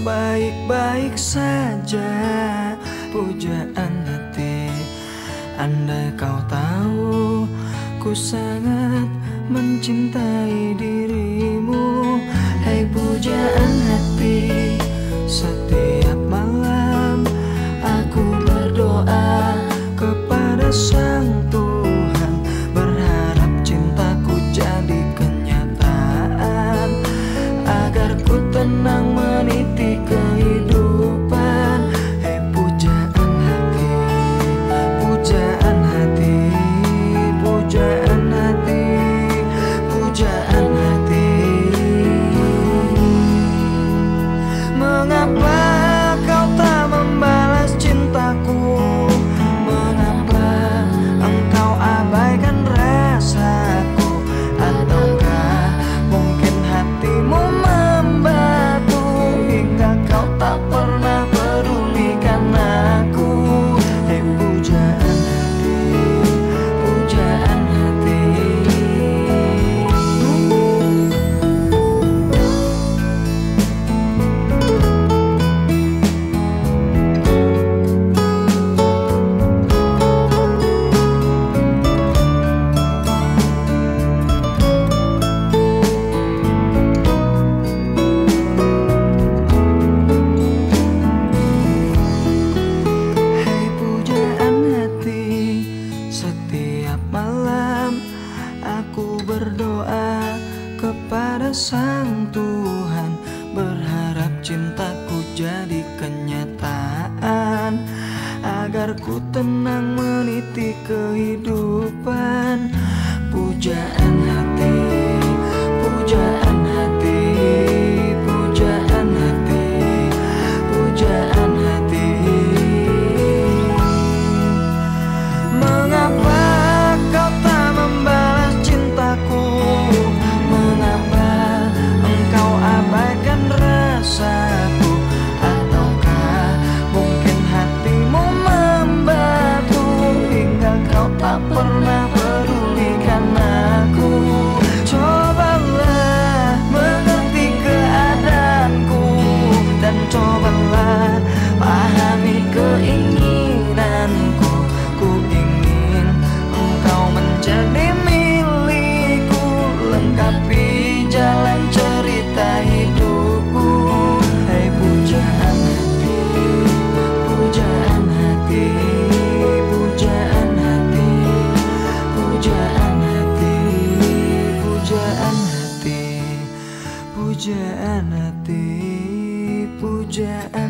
baik-baik saja Pujaan hati. Andai kau tahu Ku sangat mencintai diri malam aku berdoa kepada Sang Tuhan. Berharap cintaku jadi kenyataan Agar ku tenang meniti kehidupan. Pujaan pujaan hati pujaan hati pujaan